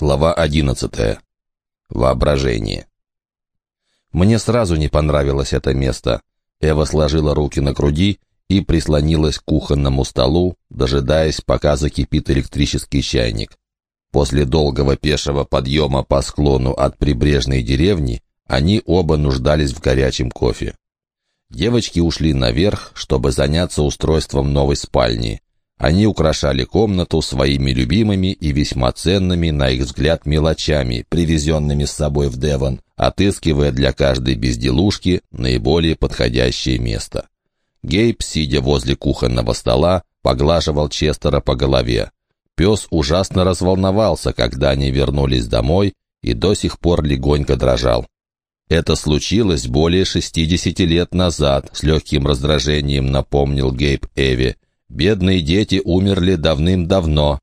Глава одиннадцатая. Воображение. Мне сразу не понравилось это место. Эва сложила руки на груди и прислонилась к кухонному столу, дожидаясь, пока закипит электрический чайник. После долгого пешего подъема по склону от прибрежной деревни они оба нуждались в горячем кофе. Девочки ушли наверх, чтобы заняться устройством новой спальни. Они украшали комнату своими любимыми и весьма ценными, на их взгляд, мелочами, привезенными с собой в Девон, отыскивая для каждой безделушки наиболее подходящее место. Гейб, сидя возле кухонного стола, поглаживал Честера по голове. Пес ужасно разволновался, когда они вернулись домой, и до сих пор легонько дрожал. Это случилось более шестидесяти лет назад, с легким раздражением напомнил Гейб Эви. Бедные дети умерли давным-давно.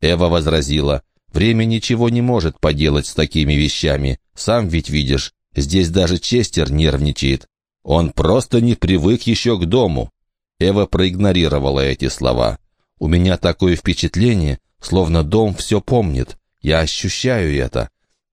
Эва возразила, время ничего не может поделать с такими вещами. Сам ведь видишь, здесь даже Честер нервничает. Он просто не привык еще к дому. Эва проигнорировала эти слова. У меня такое впечатление, словно дом все помнит. Я ощущаю это.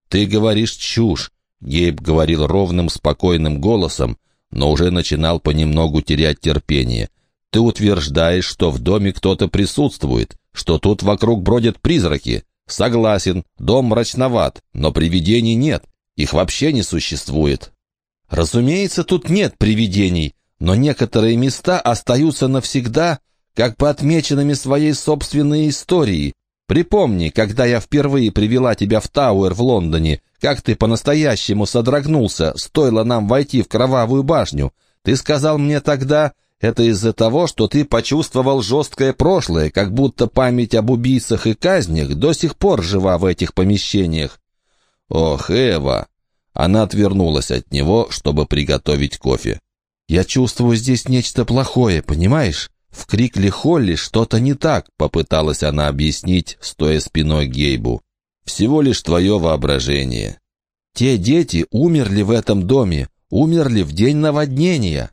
Ты говоришь чушь. Гейб говорил ровным, спокойным голосом, но уже начинал понемногу терять терпение. Ты утверждаешь, что в доме кто-то присутствует, что тут вокруг бродят призраки. Согласен, дом мрачноват, но привидений нет, их вообще не существует. Разумеется, тут нет привидений, но некоторые места остаются навсегда, как бы отмеченными своей собственной историей. Припомни, когда я впервые привела тебя в Тауэр в Лондоне, как ты по-настоящему содрогнулся, стоило нам войти в Кровавую башню. Ты сказал мне тогда, это из-за того, что ты почувствовал жесткое прошлое, как будто память об убийцах и казнях до сих пор жива в этих помещениях. Ох, Эва! Она отвернулась от него, чтобы приготовить кофе. «Я чувствую здесь нечто плохое, понимаешь? В Крикле Холли что-то не так», — попыталась она объяснить, стоя спиной Гейбу. «Всего лишь твое воображение». «Те дети умерли в этом доме, умерли в день наводнения».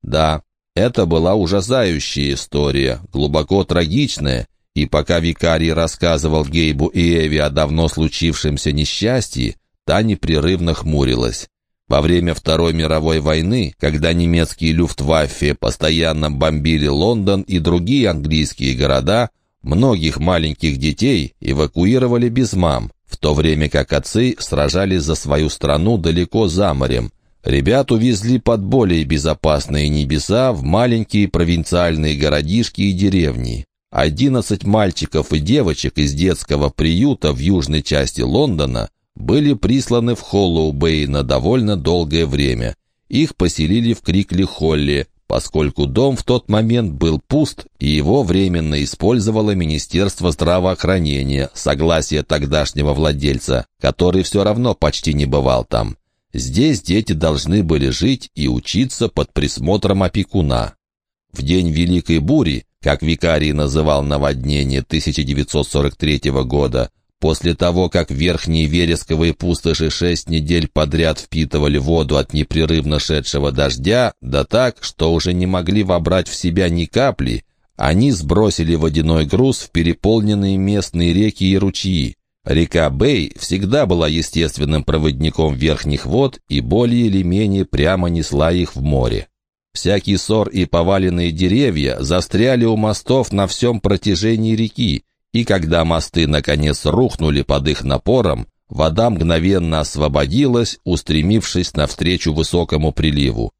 «Да, это была ужасающая история, глубоко трагичная, и пока викарий рассказывал Гейбу и Эви о давно случившемся несчастье, та непрерывно хмурилась. Во время Второй мировой войны, когда немецкие люфтваффе постоянно бомбили Лондон и другие английские города, многих маленьких детей эвакуировали без мам, в то время как отцы сражались за свою страну далеко за морем, Ребят увезли под более безопасные небеса в маленькие провинциальные городишки и деревни. Одиннадцать мальчиков и девочек из детского приюта в южной части Лондона были присланы в Холлоу-Бэй на довольно долгое время. Их поселили в Крикли-Холле, поскольку дом в тот момент был пуст, и его временно использовало Министерство здравоохранения, согласие тогдашнего владельца, который все равно почти не бывал там. Здесь дети должны были жить и учиться под присмотром опекуна. В день Великой Бури, как викарий называл наводнение 1943 года, после того, как верхние вересковые пустоши шесть недель подряд впитывали воду от непрерывно шедшего дождя, да так, что уже не могли вобрать в себя ни капли, они сбросили водяной груз в переполненные местные реки и ручьи, Река Бэй всегда была естественным проводником верхних вод и более или менее прямо несла их в море. Всякий сор и поваленные деревья застряли у мостов на всем протяжении реки, и когда мосты наконец рухнули под их напором, вода мгновенно освободилась, устремившись навстречу высокому приливу.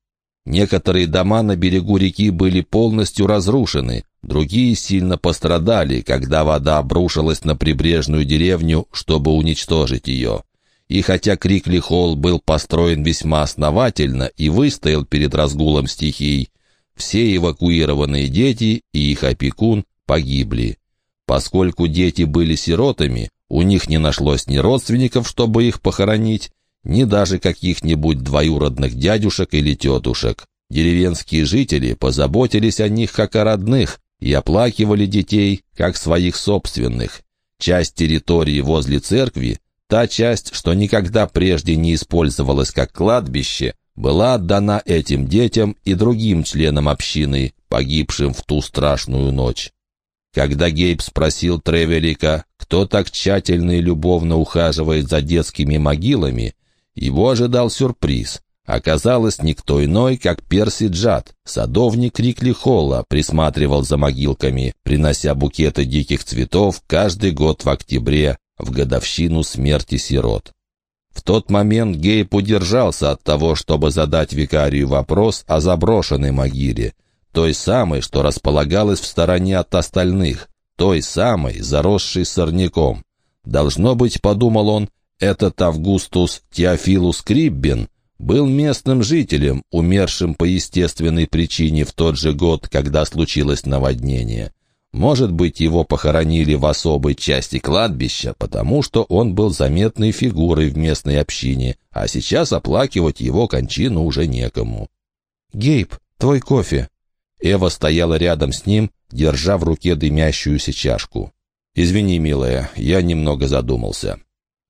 Некоторые дома на берегу реки были полностью разрушены, другие сильно пострадали, когда вода обрушилась на прибрежную деревню, чтобы уничтожить ее. И хотя Крикли-Холл был построен весьма основательно и выстоял перед разгулом стихий, все эвакуированные дети и их опекун погибли. Поскольку дети были сиротами, у них не нашлось ни родственников, чтобы их похоронить, ни даже каких-нибудь двоюродных дядюшек или тетушек. Деревенские жители позаботились о них как о родных и оплакивали детей как своих собственных. Часть территории возле церкви, та часть, что никогда прежде не использовалась как кладбище, была отдана этим детям и другим членам общины, погибшим в ту страшную ночь. Когда Гейб спросил Тревелика, кто так тщательно и любовно ухаживает за детскими могилами, его ожидал сюрприз. Оказалось, никто иной, как Перси Джад, садовник Рикли Холла, присматривал за могилками, принося букеты диких цветов каждый год в октябре, в годовщину смерти сирот. В тот момент Гейб удержался от того, чтобы задать викарию вопрос о заброшенной могиле, той самой, что располагалась в стороне от остальных, той самой, заросшей сорняком. Должно быть, подумал он, этот Августус Теофилус Криббин был местным жителем, умершим по естественной причине в тот же год, когда случилось наводнение. Может быть, его похоронили в особой части кладбища, потому что он был заметной фигурой в местной общине, а сейчас оплакивать его кончину уже некому. «Гейб, твой кофе!» Эва стояла рядом с ним, держа в руке дымящуюся чашку. «Извини, милая, я немного задумался».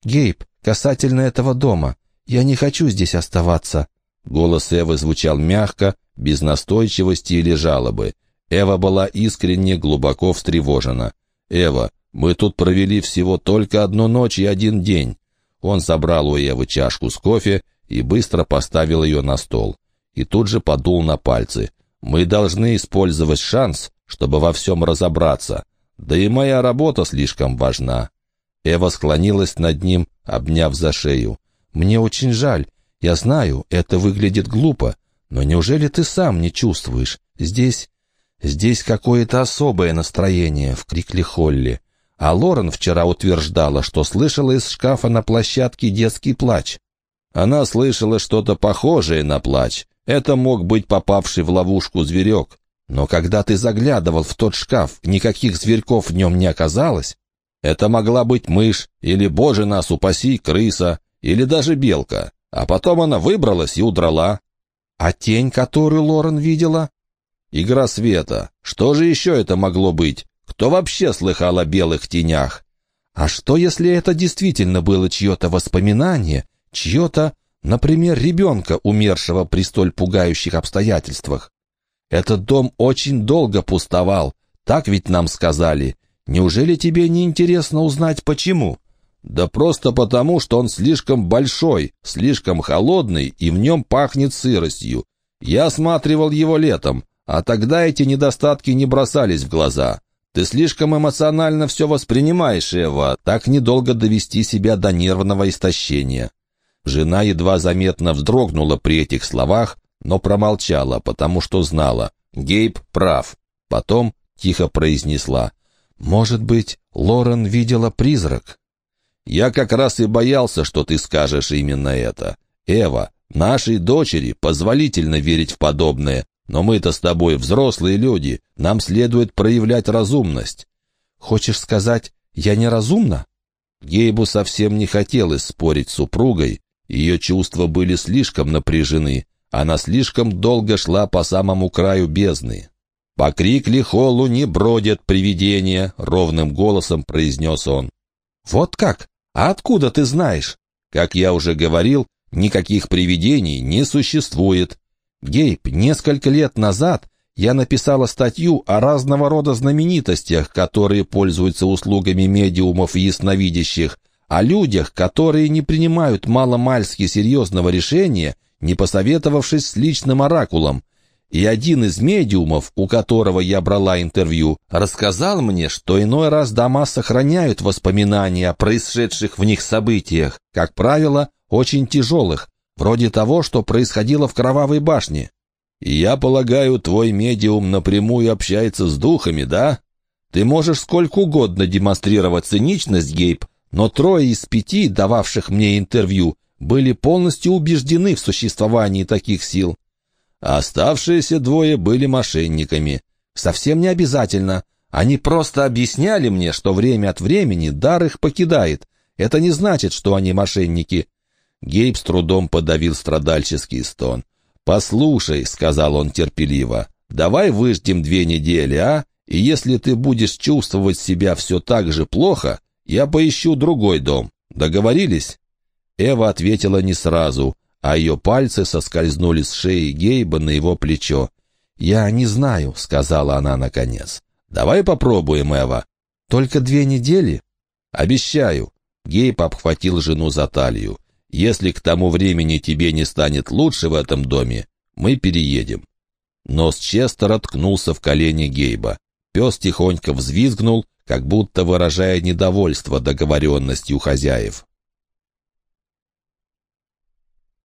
«Гейб, касательно этого дома, я не хочу здесь оставаться». Голос Эвы звучал мягко, без настойчивости или жалобы. Эва была искренне глубоко встревожена. «Эва, мы тут провели всего только одну ночь и один день». Он забрал у Эвы чашку с кофе и быстро поставил ее на стол. И тут же подул на пальцы. «Мы должны использовать шанс, чтобы во всем разобраться. Да и моя работа слишком важна». Эва склонилась над ним, обняв за шею. «Мне очень жаль. Я знаю, это выглядит глупо. Но неужели ты сам не чувствуешь? Здесь Здесь какое-то особое настроение в крикле Холли. А Лорен вчера утверждала, что слышала из шкафа на площадке детский плач. Она слышала что-то похожее на плач. Это мог быть попавший в ловушку зверек. Но когда ты заглядывал в тот шкаф, никаких зверьков в нем не оказалось. Это могла быть мышь, или, боже нас упаси, крыса, или даже белка. А потом она выбралась и удрала. А тень, которую Лорен видела? Игра света. Что же еще это могло быть? Кто вообще слыхал о белых тенях? А что, если это действительно было чье-то воспоминание, чье-то, например, ребенка, умершего при столь пугающих обстоятельствах? Этот дом очень долго пустовал, так ведь нам сказали. Неужели тебе не интересно узнать, почему? Да просто потому, что он слишком большой, слишком холодный, и в нем пахнет сыростью. Я осматривал его летом. А тогда эти недостатки не бросались в глаза. Ты слишком эмоционально все воспринимаешь, Эва, так недолго довести себя до нервного истощения». Жена едва заметно вздрогнула при этих словах, но промолчала, потому что знала. Гейб прав. Потом тихо произнесла. «Может быть, Лорен видела призрак?» «Я как раз и боялся, что ты скажешь именно это. Эва, нашей дочери позволительно верить в подобное, но мы-то с тобой взрослые люди, нам следует проявлять разумность. Хочешь сказать, я неразумна? Гейбу совсем не хотелось спорить с супругой, ее чувства были слишком напряжены, она слишком долго шла по самому краю бездны. «По крикли холлу не бродят привидения», — ровным голосом произнес он. «Вот как? А откуда ты знаешь?» «Как я уже говорил, никаких привидений не существует. Гейб, несколько лет назад я написала статью о разного рода знаменитостях, которые пользуются услугами медиумов и ясновидящих, о людях, которые не принимают маломальски серьезного решения, не посоветовавшись с личным оракулом. И один из медиумов, у которого я брала интервью, рассказал мне, что иной раз дома сохраняют воспоминания о происшедших в них событиях, как правило, очень тяжелых, Вроде того, что происходило в Кровавой башне. Я полагаю, твой медиум напрямую общается с духами, да? Ты можешь сколько угодно демонстрировать циничность, Гейб, но трое из пяти, дававших мне интервью, были полностью убеждены в существовании таких сил. А оставшиеся двое были мошенниками. Совсем не обязательно. Они просто объясняли мне, что время от времени дар их покидает. Это не значит, что они мошенники. Гейб с трудом подавил страдальческий стон. «Послушай», — сказал он терпеливо, — «давай выждем две недели, а? И если ты будешь чувствовать себя все так же плохо, я поищу другой дом. Договорились?» Эва ответила не сразу, а ее пальцы соскользнули с шеи Гейба на его плечо. «Я не знаю», — сказала она наконец. «Давай попробуем, Эва». «Только две недели?» «Обещаю». Гейб обхватил жену за талию. «Если к тому времени тебе не станет лучше в этом доме, мы переедем». Нос Честера ткнулся в колени Гейба. Пес тихонько взвизгнул, как будто выражая недовольство договоренностью хозяев.